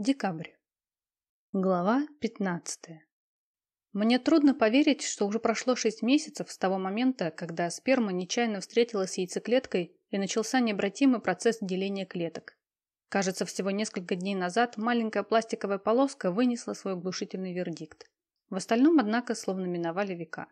Декабрь. Глава 15. Мне трудно поверить, что уже прошло 6 месяцев с того момента, когда сперма нечаянно встретилась с яйцеклеткой и начался необратимый процесс деления клеток. Кажется, всего несколько дней назад маленькая пластиковая полоска вынесла свой глушительный вердикт. В остальном, однако, словно миновали века.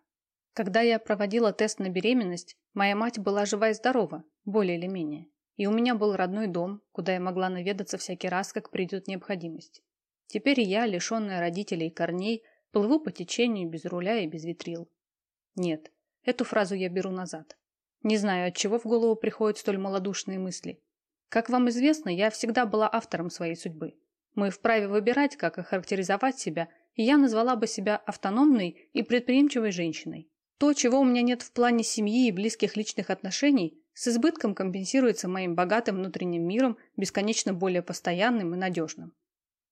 Когда я проводила тест на беременность, моя мать была жива и здорова, более или менее. И у меня был родной дом, куда я могла наведаться всякий раз, как придет необходимость. Теперь я, лишенная родителей и корней, плыву по течению без руля и без ветрил. Нет, эту фразу я беру назад. Не знаю, от чего в голову приходят столь малодушные мысли. Как вам известно, я всегда была автором своей судьбы. Мы вправе выбирать, как охарактеризовать себя, и я назвала бы себя автономной и предприимчивой женщиной. То, чего у меня нет в плане семьи и близких личных отношений, с избытком компенсируется моим богатым внутренним миром, бесконечно более постоянным и надежным.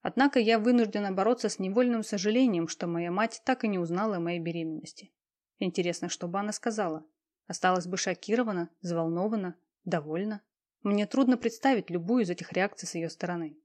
Однако я вынуждена бороться с невольным сожалением, что моя мать так и не узнала о моей беременности. Интересно, что бы она сказала? Осталась бы шокирована, взволнована, довольна? Мне трудно представить любую из этих реакций с ее стороны.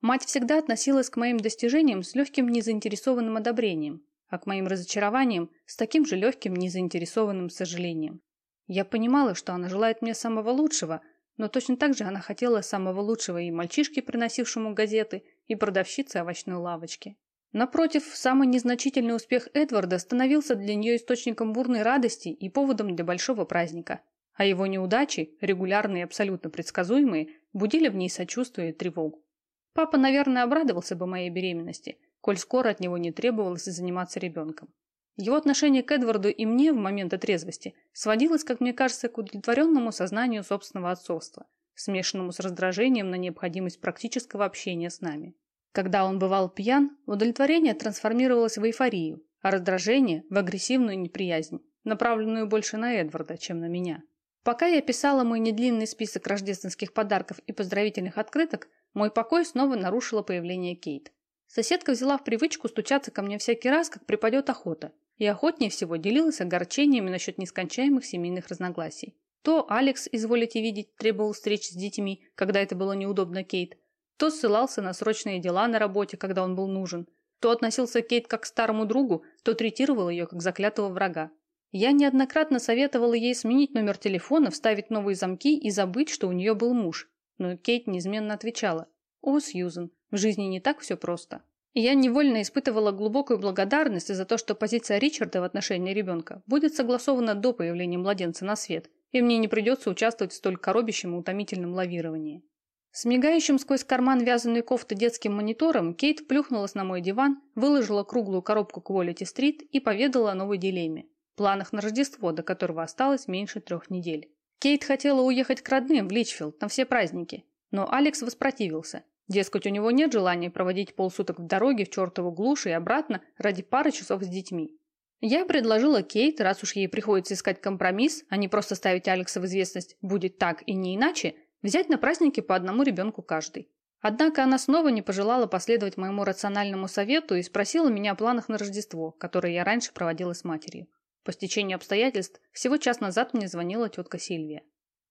Мать всегда относилась к моим достижениям с легким незаинтересованным одобрением, а к моим разочарованиям с таким же легким незаинтересованным сожалением. Я понимала, что она желает мне самого лучшего, но точно так же она хотела самого лучшего и мальчишке, приносившему газеты, и продавщице овощной лавочки. Напротив, самый незначительный успех Эдварда становился для нее источником бурной радости и поводом для большого праздника, а его неудачи, регулярные и абсолютно предсказуемые, будили в ней сочувствие и тревогу. Папа, наверное, обрадовался бы моей беременности, коль скоро от него не требовалось заниматься ребенком. Его отношение к Эдварду и мне в момент трезвости сводилось, как мне кажется, к удовлетворенному сознанию собственного отцовства, смешанному с раздражением на необходимость практического общения с нами. Когда он бывал пьян, удовлетворение трансформировалось в эйфорию, а раздражение – в агрессивную неприязнь, направленную больше на Эдварда, чем на меня. Пока я писала мой недлинный список рождественских подарков и поздравительных открыток, мой покой снова нарушило появление Кейт. Соседка взяла в привычку стучаться ко мне всякий раз, как припадет охота, и охотнее всего делилась огорчениями насчет нескончаемых семейных разногласий. То Алекс, изволите видеть, требовал встреч с детьми, когда это было неудобно Кейт, то ссылался на срочные дела на работе, когда он был нужен, то относился Кейт как к старому другу, то третировал ее как заклятого врага. Я неоднократно советовала ей сменить номер телефона, вставить новые замки и забыть, что у нее был муж. Но Кейт неизменно отвечала. «О, Сьюзен, в жизни не так все просто». Я невольно испытывала глубокую благодарность за то, что позиция Ричарда в отношении ребенка будет согласована до появления младенца на свет, и мне не придется участвовать в столь коробящем и утомительном лавировании. С мигающим сквозь карман вязаной кофты детским монитором Кейт плюхнулась на мой диван, выложила круглую коробку Quality Street и поведала о новой дилемме – планах на Рождество, до которого осталось меньше трех недель. Кейт хотела уехать к родным в Личфилд на все праздники, но Алекс воспротивился – Дескать, у него нет желания проводить полсуток в дороге в чертову глушь и обратно ради пары часов с детьми. Я предложила Кейт, раз уж ей приходится искать компромисс, а не просто ставить Алекса в известность «будет так и не иначе», взять на праздники по одному ребенку каждый. Однако она снова не пожелала последовать моему рациональному совету и спросила меня о планах на Рождество, которые я раньше проводила с матерью. По стечению обстоятельств, всего час назад мне звонила тетка Сильвия.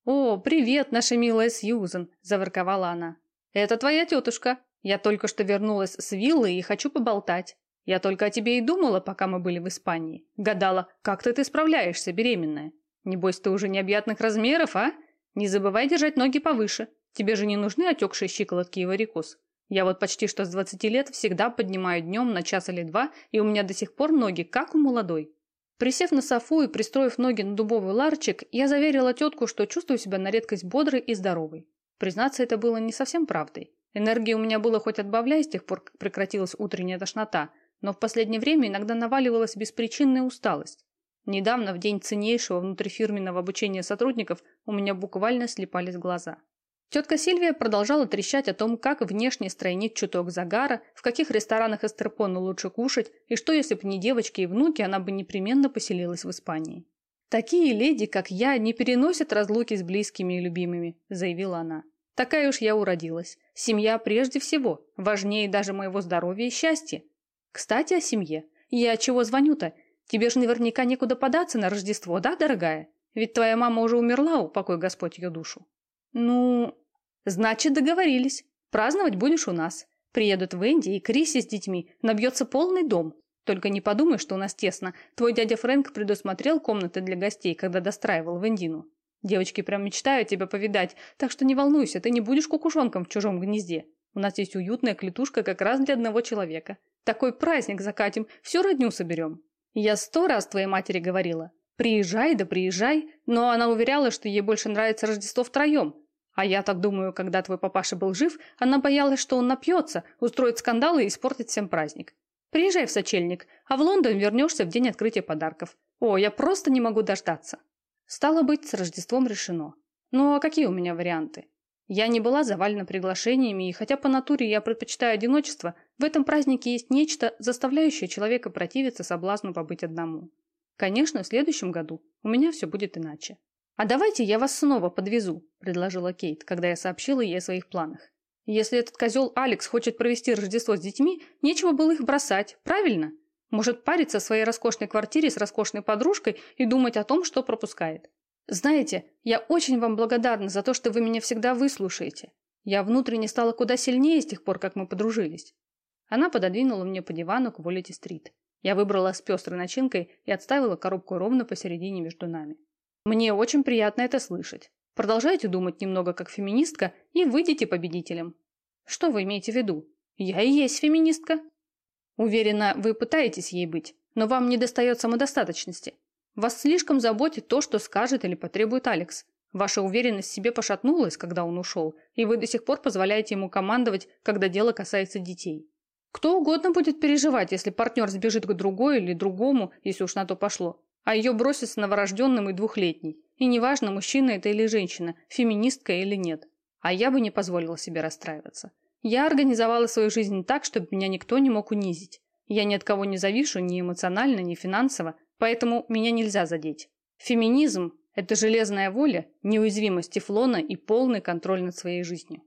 «О, привет, наша милая Сьюзен!» – заворковала она. «Это твоя тетушка. Я только что вернулась с виллы и хочу поболтать. Я только о тебе и думала, пока мы были в Испании. Гадала, как ты ты справляешься, беременная. Небось, ты уже необъятных размеров, а? Не забывай держать ноги повыше. Тебе же не нужны отекшие щиколотки и варикоз. Я вот почти что с 20 лет всегда поднимаю днем на час или два, и у меня до сих пор ноги, как у молодой. Присев на софу и пристроив ноги на дубовый ларчик, я заверила тетку, что чувствую себя на редкость бодрой и здоровой. Признаться, это было не совсем правдой. Энергии у меня было хоть отбавляй с тех пор, как прекратилась утренняя тошнота, но в последнее время иногда наваливалась беспричинная усталость. Недавно, в день ценнейшего внутрифирменного обучения сотрудников, у меня буквально слепались глаза. Тетка Сильвия продолжала трещать о том, как внешне стройнить чуток загара, в каких ресторанах Эстерпону лучше кушать, и что, если бы не девочки и внуки, она бы непременно поселилась в Испании. «Такие леди, как я, не переносят разлуки с близкими и любимыми», – заявила она. «Такая уж я уродилась. Семья прежде всего, важнее даже моего здоровья и счастья. Кстати, о семье. Я чего звоню-то? Тебе же наверняка некуда податься на Рождество, да, дорогая? Ведь твоя мама уже умерла, упокой Господь ее душу». «Ну...» «Значит, договорились. Праздновать будешь у нас. Приедут Венди и Криси с детьми, набьется полный дом. Только не подумай, что у нас тесно. Твой дядя Фрэнк предусмотрел комнаты для гостей, когда достраивал Вендину. Девочки прям мечтают тебя повидать, так что не волнуйся, ты не будешь кукушонком в чужом гнезде. У нас есть уютная клетушка как раз для одного человека. Такой праздник закатим, всю родню соберем. Я сто раз твоей матери говорила. Приезжай, да приезжай, но она уверяла, что ей больше нравится Рождество втроем. А я так думаю, когда твой папаша был жив, она боялась, что он напьется, устроит скандалы и испортит всем праздник. Приезжай в сочельник, а в Лондон вернешься в день открытия подарков. О, я просто не могу дождаться. Стало быть, с Рождеством решено. Ну а какие у меня варианты? Я не была завалена приглашениями, и хотя по натуре я предпочитаю одиночество, в этом празднике есть нечто, заставляющее человека противиться соблазну побыть одному. Конечно, в следующем году у меня все будет иначе. «А давайте я вас снова подвезу», – предложила Кейт, когда я сообщила ей о своих планах. «Если этот козел Алекс хочет провести Рождество с детьми, нечего было их бросать, правильно? Может париться в своей роскошной квартире с роскошной подружкой и думать о том, что пропускает. Знаете, я очень вам благодарна за то, что вы меня всегда выслушаете. Я внутренне стала куда сильнее с тех пор, как мы подружились. Она пододвинула мне по дивану к Волити-стрит. Я выбрала с пестрой начинкой и отставила коробку ровно посередине между нами. Мне очень приятно это слышать. Продолжайте думать немного как феминистка и выйдите победителем. Что вы имеете в виду? Я и есть феминистка. Уверена, вы пытаетесь ей быть, но вам не достает самодостаточности. Вас слишком заботит то, что скажет или потребует Алекс. Ваша уверенность в себе пошатнулась, когда он ушел, и вы до сих пор позволяете ему командовать, когда дело касается детей. Кто угодно будет переживать, если партнер сбежит к другой или другому, если уж на то пошло, а ее бросит с новорожденным и двухлетней. И неважно, мужчина это или женщина, феминистка или нет. А я бы не позволила себе расстраиваться. Я организовала свою жизнь так, чтобы меня никто не мог унизить. Я ни от кого не завишу ни эмоционально, ни финансово, Поэтому меня нельзя задеть. Феминизм – это железная воля, неуязвимость тефлона и полный контроль над своей жизнью.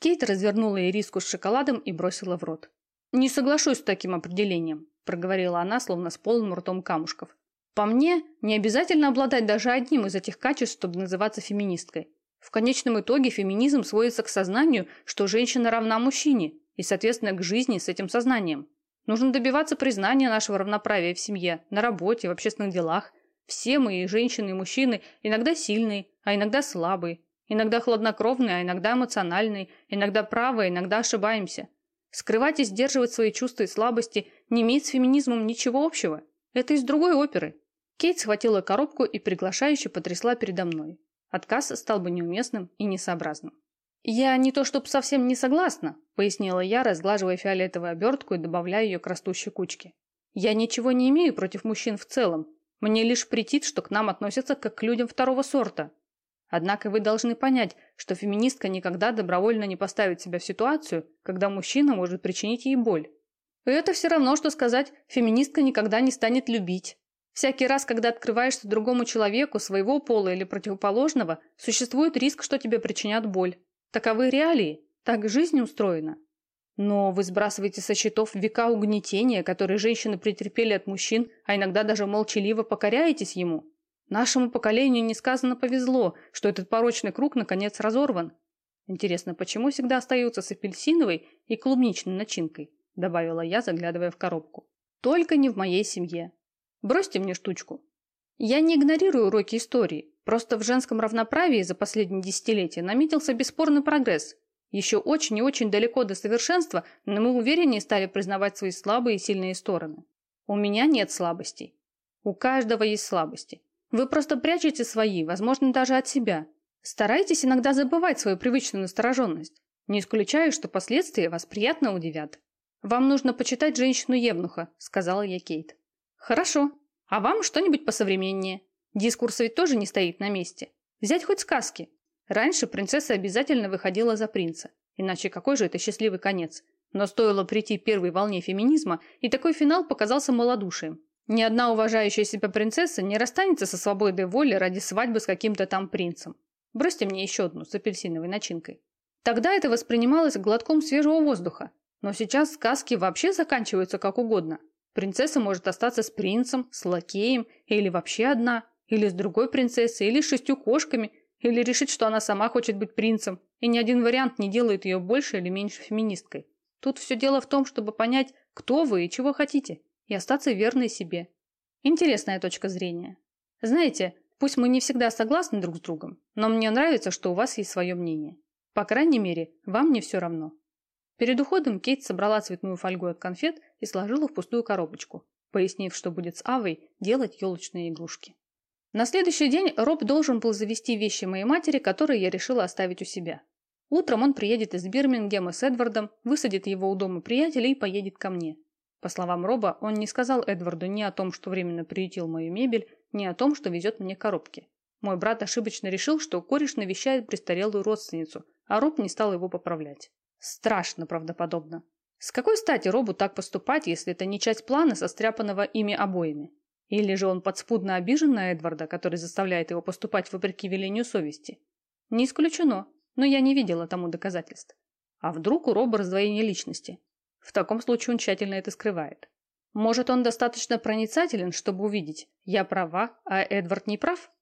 Кейт развернула ириску с шоколадом и бросила в рот. «Не соглашусь с таким определением», – проговорила она, словно с полным ртом камушков. «По мне, не обязательно обладать даже одним из этих качеств, чтобы называться феминисткой. В конечном итоге феминизм сводится к сознанию, что женщина равна мужчине, и, соответственно, к жизни с этим сознанием. Нужно добиваться признания нашего равноправия в семье, на работе, в общественных делах. Все мы, и женщины, и мужчины, иногда сильные, а иногда слабые, иногда хладнокровные, а иногда эмоциональные, иногда правы, иногда ошибаемся. Скрывать и сдерживать свои чувства и слабости не имеет с феминизмом ничего общего. Это из другой оперы. Кейт схватила коробку и приглашающе потрясла передо мной. Отказ стал бы неуместным и несообразным. «Я не то чтоб совсем не согласна», – пояснила я, разглаживая фиолетовую обертку и добавляя ее к растущей кучке. «Я ничего не имею против мужчин в целом. Мне лишь претит, что к нам относятся как к людям второго сорта. Однако вы должны понять, что феминистка никогда добровольно не поставит себя в ситуацию, когда мужчина может причинить ей боль. это все равно, что сказать, феминистка никогда не станет любить. Всякий раз, когда открываешься другому человеку, своего пола или противоположного, существует риск, что тебе причинят боль. Таковы реалии, так жизнь устроена. Но вы сбрасываете со счетов века угнетения, которые женщины претерпели от мужчин, а иногда даже молчаливо покоряетесь ему. Нашему поколению несказанно повезло, что этот порочный круг наконец разорван. Интересно, почему всегда остаются с апельсиновой и клубничной начинкой? Добавила я, заглядывая в коробку. Только не в моей семье. Бросьте мне штучку. Я не игнорирую уроки истории. Просто в женском равноправии за последние десятилетия наметился бесспорный прогресс. Еще очень и очень далеко до совершенства, но мы увереннее стали признавать свои слабые и сильные стороны. У меня нет слабостей. У каждого есть слабости. Вы просто прячете свои, возможно, даже от себя. Старайтесь иногда забывать свою привычную настороженность. Не исключаю, что последствия вас приятно удивят. «Вам нужно почитать «Женщину-евнуха», — сказала я Кейт. «Хорошо. А вам что-нибудь посовременнее. Дискурс ведь тоже не стоит на месте. Взять хоть сказки. Раньше принцесса обязательно выходила за принца. Иначе какой же это счастливый конец? Но стоило прийти первой волне феминизма, и такой финал показался малодушием. Ни одна уважающая себя принцесса не расстанется со свободой воли ради свадьбы с каким-то там принцем. Бросьте мне еще одну с апельсиновой начинкой. Тогда это воспринималось глотком свежего воздуха. Но сейчас сказки вообще заканчиваются как угодно. Принцесса может остаться с принцем, с лакеем или вообще одна. Или с другой принцессой, или с шестью кошками, или решить, что она сама хочет быть принцем, и ни один вариант не делает ее больше или меньше феминисткой. Тут все дело в том, чтобы понять, кто вы и чего хотите, и остаться верной себе. Интересная точка зрения. Знаете, пусть мы не всегда согласны друг с другом, но мне нравится, что у вас есть свое мнение. По крайней мере, вам не все равно. Перед уходом Кейт собрала цветную фольгу от конфет и сложила в пустую коробочку, пояснив, что будет с Авой делать елочные игрушки. На следующий день Роб должен был завести вещи моей матери, которые я решила оставить у себя. Утром он приедет из Бирмингема с Эдвардом, высадит его у дома приятеля и поедет ко мне. По словам Роба, он не сказал Эдварду ни о том, что временно приютил мою мебель, ни о том, что везет мне коробки. Мой брат ошибочно решил, что кореш навещает престарелую родственницу, а Роб не стал его поправлять. Страшно правдоподобно. С какой стати Робу так поступать, если это не часть плана, состряпанного ими обоими? Или же он подспудно обижен на Эдварда, который заставляет его поступать вопреки велению совести? Не исключено, но я не видела тому доказательств. А вдруг у Роба раздвоение личности? В таком случае он тщательно это скрывает. Может, он достаточно проницателен, чтобы увидеть, я права, а Эдвард не прав?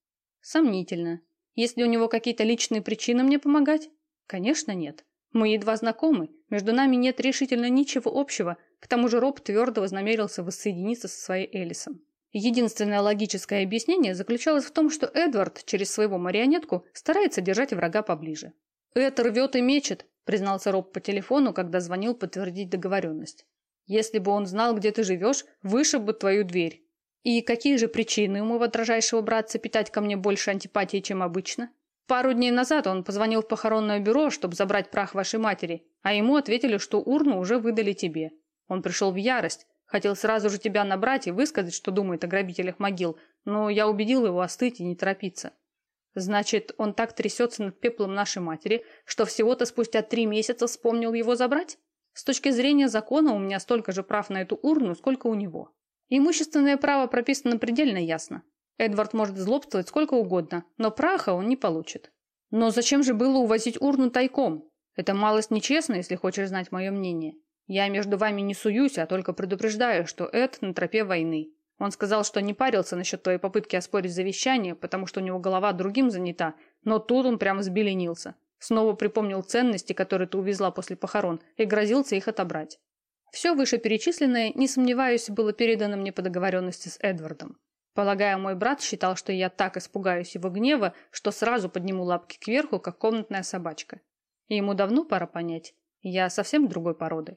Сомнительно. Если у него какие-то личные причины мне помогать? Конечно, нет. Мы едва знакомы, между нами нет решительно ничего общего, к тому же Роб твердо вознамерился воссоединиться со своей Элисом. Единственное логическое объяснение заключалось в том, что Эдвард через своего марионетку старается держать врага поближе. «Это рвет и мечет», – признался Роб по телефону, когда звонил подтвердить договоренность. «Если бы он знал, где ты живешь, вышиб бы твою дверь». «И какие же причины у моего дрожайшего братца питать ко мне больше антипатии, чем обычно?» Пару дней назад он позвонил в похоронное бюро, чтобы забрать прах вашей матери, а ему ответили, что урну уже выдали тебе. Он пришел в ярость, хотел сразу же тебя набрать и высказать, что думает о грабителях могил, но я убедил его остыть и не торопиться. Значит, он так трясется над пеплом нашей матери, что всего-то спустя три месяца вспомнил его забрать? С точки зрения закона у меня столько же прав на эту урну, сколько у него. Имущественное право прописано предельно ясно. Эдвард может злобствовать сколько угодно, но праха он не получит. Но зачем же было увозить урну тайком? Это малость нечестно, если хочешь знать мое мнение. Я между вами не суюсь, а только предупреждаю, что Эд на тропе войны. Он сказал, что не парился насчет твоей попытки оспорить завещание, потому что у него голова другим занята, но тут он прямо взбеленился. Снова припомнил ценности, которые ты увезла после похорон, и грозился их отобрать. Все вышеперечисленное, не сомневаюсь, было передано мне по договоренности с Эдвардом. Полагаю, мой брат считал, что я так испугаюсь его гнева, что сразу подниму лапки кверху, как комнатная собачка. И ему давно пора понять, я совсем другой породы.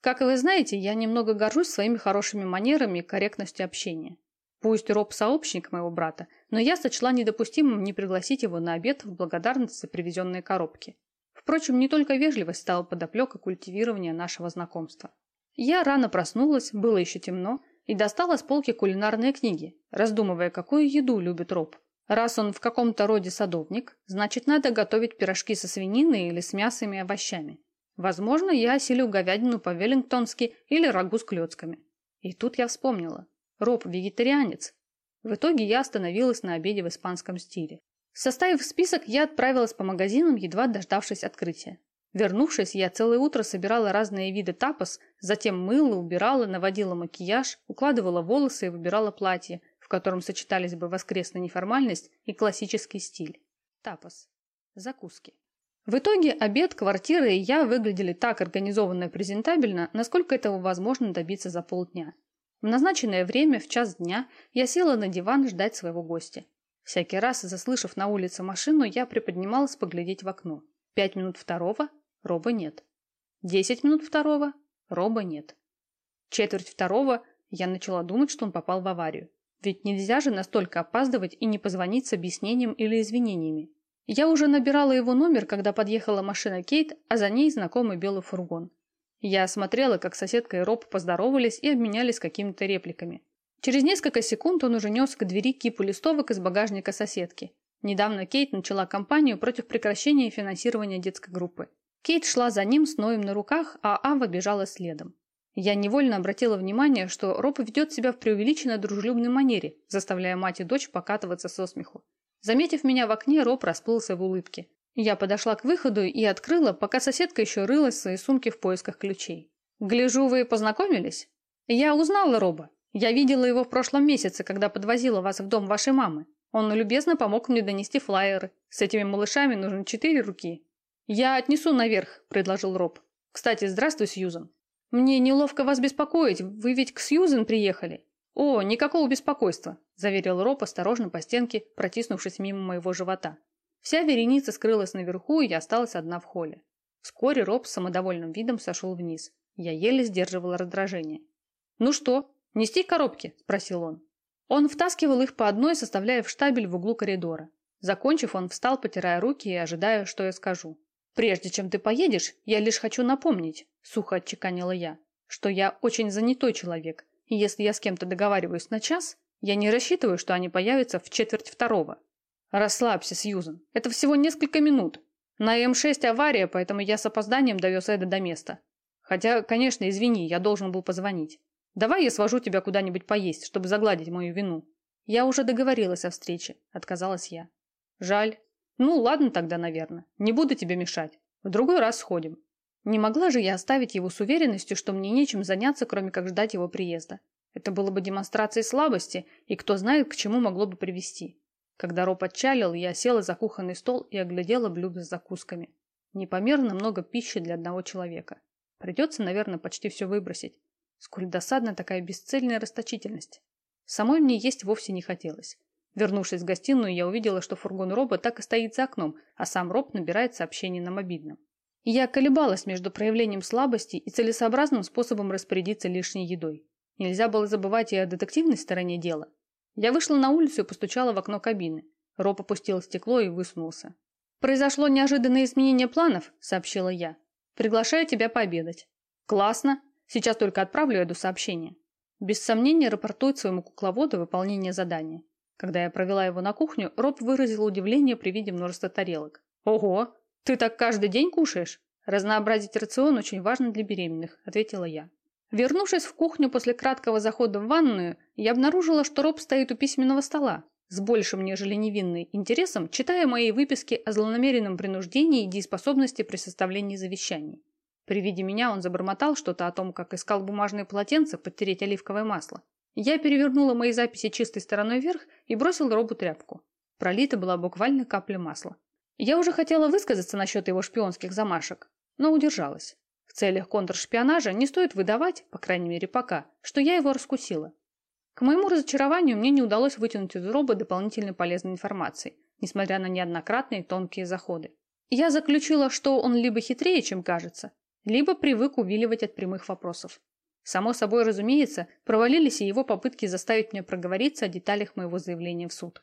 Как вы знаете, я немного горжусь своими хорошими манерами и корректностью общения. Пусть Роб сообщник моего брата, но я сочла недопустимым не пригласить его на обед в благодарность за привезенные коробки. Впрочем, не только вежливость стала подоплекой культивирования нашего знакомства. Я рано проснулась, было еще темно, и достала с полки кулинарные книги, раздумывая, какую еду любит Роб. Раз он в каком-то роде садовник, значит, надо готовить пирожки со свининой или с мясом и овощами. Возможно, я осилю говядину по-веллингтонски или рагу с клетками. И тут я вспомнила. Роб вегетарианец. В итоге я остановилась на обеде в испанском стиле. Составив список, я отправилась по магазинам, едва дождавшись открытия. Вернувшись, я целое утро собирала разные виды тапос, затем мыла, убирала, наводила макияж, укладывала волосы и выбирала платье, в котором сочетались бы воскресная неформальность и классический стиль. Тапос. Закуски. В итоге обед, квартира и я выглядели так организованно и презентабельно, насколько этого возможно добиться за полдня. В назначенное время, в час дня, я села на диван ждать своего гостя. Всякий раз, заслышав на улице машину, я приподнималась поглядеть в окно. Пять минут второго, Роба нет. Десять минут второго. Роба нет. Четверть второго я начала думать, что он попал в аварию. Ведь нельзя же настолько опаздывать и не позвонить с объяснением или извинениями. Я уже набирала его номер, когда подъехала машина Кейт, а за ней знакомый белый фургон. Я смотрела, как соседка и Роб поздоровались и обменялись какими-то репликами. Через несколько секунд он уже нес к двери кипу листовок из багажника соседки. Недавно Кейт начала кампанию против прекращения финансирования детской группы. Кейт шла за ним с Ноем на руках, а Ава бежала следом. Я невольно обратила внимание, что Роб ведет себя в преувеличенно дружелюбной манере, заставляя мать и дочь покатываться со смеху. Заметив меня в окне, Роб расплылся в улыбке. Я подошла к выходу и открыла, пока соседка еще рылась в своей сумке в поисках ключей. «Гляжу, вы познакомились?» «Я узнала Роба. Я видела его в прошлом месяце, когда подвозила вас в дом вашей мамы. Он любезно помог мне донести флаеры. С этими малышами нужно четыре руки, «Я отнесу наверх», – предложил Роб. Кстати, здравствуй, Сьюзан. Мне неловко вас беспокоить, вы ведь к Сьюзан приехали. О, никакого беспокойства, заверил Роб осторожно по стенке, протиснувшись мимо моего живота. Вся вереница скрылась наверху, и я осталась одна в холле. Вскоре Роб с самодовольным видом сошел вниз. Я еле сдерживала раздражение. «Ну что, нести коробки?» – спросил он. Он втаскивал их по одной, составляя в штабель в углу коридора. Закончив, он встал, потирая руки и ожидая, что я скажу. «Прежде чем ты поедешь, я лишь хочу напомнить», – сухо отчеканила я, «что я очень занятой человек, и если я с кем-то договариваюсь на час, я не рассчитываю, что они появятся в четверть второго». «Расслабься, Сьюзен, это всего несколько минут. На М6 авария, поэтому я с опозданием довез Эда до места. Хотя, конечно, извини, я должен был позвонить. Давай я свожу тебя куда-нибудь поесть, чтобы загладить мою вину». «Я уже договорилась о встрече», – отказалась я. «Жаль. Ну, ладно тогда, наверное. Не буду тебе мешать. В другой раз сходим. Не могла же я оставить его с уверенностью, что мне нечем заняться, кроме как ждать его приезда. Это было бы демонстрацией слабости, и кто знает, к чему могло бы привести. Когда Роб отчалил, я села за кухонный стол и оглядела блюда с закусками. Непомерно много пищи для одного человека. Придется, наверное, почти все выбросить. Сколь досадна такая бесцельная расточительность. Самой мне есть вовсе не хотелось. Вернувшись в гостиную, я увидела, что фургон Роба так и стоит за окном, а сам Роб набирает сообщение на мобильном. Я колебалась между проявлением слабости и целесообразным способом распорядиться лишней едой. Нельзя было забывать и о детективной стороне дела. Я вышла на улицу и постучала в окно кабины. Роб опустил стекло и высунулся. «Произошло неожиданное изменение планов», — сообщила я. «Приглашаю тебя пообедать». «Классно. Сейчас только отправлю Эду сообщение». Без сомнения рапортует своему кукловоду выполнение задания. Когда я провела его на кухню, Роб выразил удивление при виде множества тарелок. «Ого! Ты так каждый день кушаешь?» «Разнообразить рацион очень важно для беременных», – ответила я. Вернувшись в кухню после краткого захода в ванную, я обнаружила, что Роб стоит у письменного стола, с большим, нежели невинный, интересом, читая мои выписки о злонамеренном принуждении и дееспособности при составлении завещаний. При виде меня он забормотал что-то о том, как искал бумажные полотенца подтереть оливковое масло. Я перевернула мои записи чистой стороной вверх и бросила Робу тряпку. Пролита была буквально капля масла. Я уже хотела высказаться насчет его шпионских замашек, но удержалась. В целях контршпионажа не стоит выдавать, по крайней мере пока, что я его раскусила. К моему разочарованию мне не удалось вытянуть из Роба дополнительной полезной информации, несмотря на неоднократные тонкие заходы. Я заключила, что он либо хитрее, чем кажется, либо привык увиливать от прямых вопросов. Само собой разумеется, провалились и его попытки заставить меня проговориться о деталях моего заявления в суд.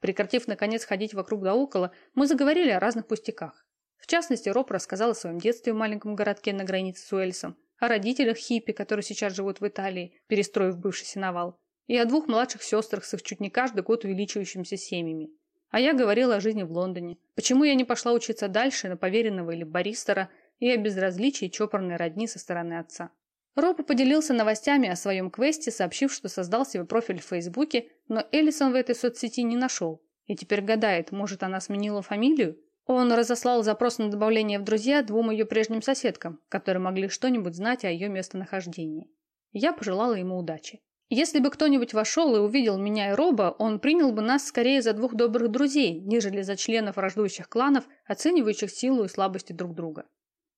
Прекратив, наконец, ходить вокруг да около, мы заговорили о разных пустяках. В частности, Роб рассказал о своем детстве в маленьком городке на границе с Уэльсом, о родителях хиппи, которые сейчас живут в Италии, перестроив бывший сеновал, и о двух младших сестрах с их чуть не каждый год увеличивающимися семьями. А я говорила о жизни в Лондоне, почему я не пошла учиться дальше на поверенного или баристера и о безразличии чопорной родни со стороны отца. Роб поделился новостями о своем квесте, сообщив, что создал себе профиль в Фейсбуке, но Эллисон в этой соцсети не нашел. И теперь гадает, может она сменила фамилию? Он разослал запрос на добавление в друзья двум ее прежним соседкам, которые могли что-нибудь знать о ее местонахождении. Я пожелала ему удачи. Если бы кто-нибудь вошел и увидел меня и Роба, он принял бы нас скорее за двух добрых друзей, нежели за членов враждующих кланов, оценивающих силу и слабости друг друга.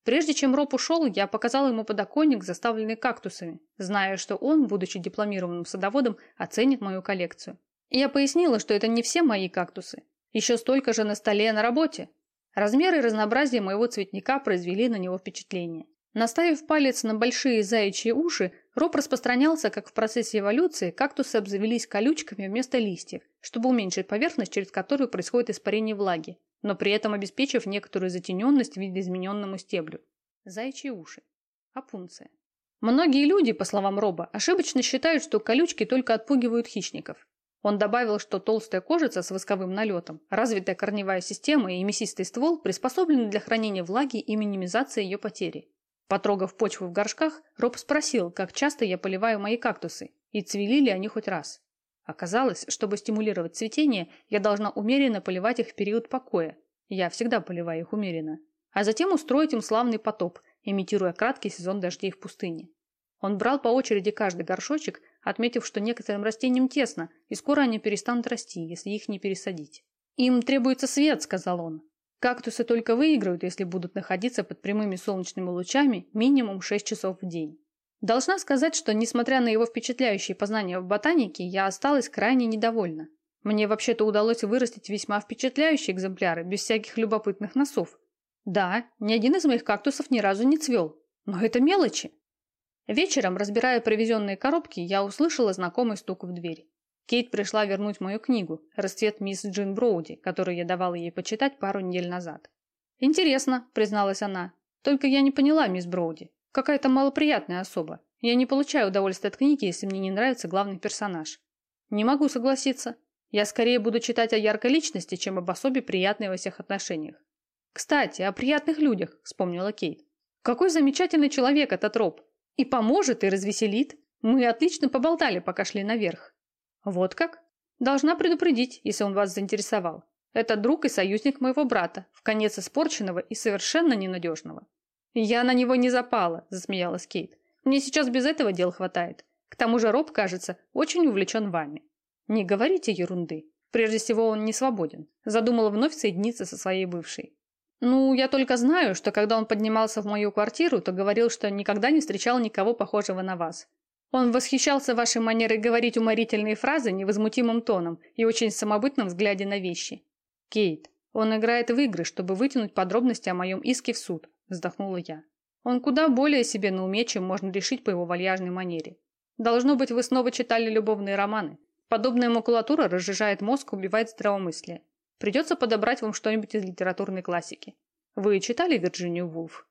Прежде чем Роб ушел, я показал ему подоконник, заставленный кактусами, зная, что он, будучи дипломированным садоводом, оценит мою коллекцию. я пояснила, что это не все мои кактусы. Еще столько же на столе на работе. Размеры и разнообразие моего цветника произвели на него впечатление. Наставив палец на большие заячьи уши, Роб распространялся, как в процессе эволюции кактусы обзавелись колючками вместо листьев, чтобы уменьшить поверхность, через которую происходит испарение влаги, но при этом обеспечив некоторую затененность в виде измененному стеблю. Зайчьи уши. Апунция. Многие люди, по словам Роба, ошибочно считают, что колючки только отпугивают хищников. Он добавил, что толстая кожица с восковым налетом, развитая корневая система и мясистый ствол приспособлены для хранения влаги и минимизации ее потери. Потрогав почву в горшках, Роб спросил, как часто я поливаю мои кактусы и цвели ли они хоть раз. Оказалось, чтобы стимулировать цветение, я должна умеренно поливать их в период покоя. Я всегда поливаю их умеренно. А затем устроить им славный потоп, имитируя краткий сезон дождей в пустыне. Он брал по очереди каждый горшочек, отметив, что некоторым растениям тесно, и скоро они перестанут расти, если их не пересадить. «Им требуется свет», — сказал он. Кактусы только выиграют, если будут находиться под прямыми солнечными лучами минимум 6 часов в день. Должна сказать, что, несмотря на его впечатляющие познания в ботанике, я осталась крайне недовольна. Мне вообще-то удалось вырастить весьма впечатляющие экземпляры, без всяких любопытных носов. Да, ни один из моих кактусов ни разу не цвел, но это мелочи. Вечером, разбирая привезенные коробки, я услышала знакомый стук в дверь. Кейт пришла вернуть мою книгу «Расцвет мисс Джин Броуди», которую я давала ей почитать пару недель назад. «Интересно», – призналась она. «Только я не поняла, мисс Броуди. Какая-то малоприятная особа. Я не получаю удовольствия от книги, если мне не нравится главный персонаж». «Не могу согласиться. Я скорее буду читать о яркой личности, чем об особе приятной во всех отношениях». «Кстати, о приятных людях», – вспомнила Кейт. «Какой замечательный человек этот Роб. И поможет, и развеселит. Мы отлично поболтали, пока шли наверх». Вот как? Должна предупредить, если он вас заинтересовал. Это друг и союзник моего брата, в конец испорченного и совершенно ненадежного. Я на него не запала, засмеялась Кейт. Мне сейчас без этого дел хватает. К тому же Роб, кажется, очень увлечен вами. Не говорите ерунды. Прежде всего, он не свободен. Задумала вновь соединиться со своей бывшей. Ну, я только знаю, что когда он поднимался в мою квартиру, то говорил, что никогда не встречал никого похожего на вас. Он восхищался вашей манерой говорить уморительные фразы невозмутимым тоном и очень самобытном взгляде на вещи. Кейт, он играет в игры, чтобы вытянуть подробности о моем иске в суд, вздохнула я. Он куда более себе на уме, чем можно решить по его вальяжной манере. Должно быть, вы снова читали любовные романы. Подобная макулатура разжижает мозг, убивает здравомыслие. Придется подобрать вам что-нибудь из литературной классики. Вы читали Вирджинию Вулф?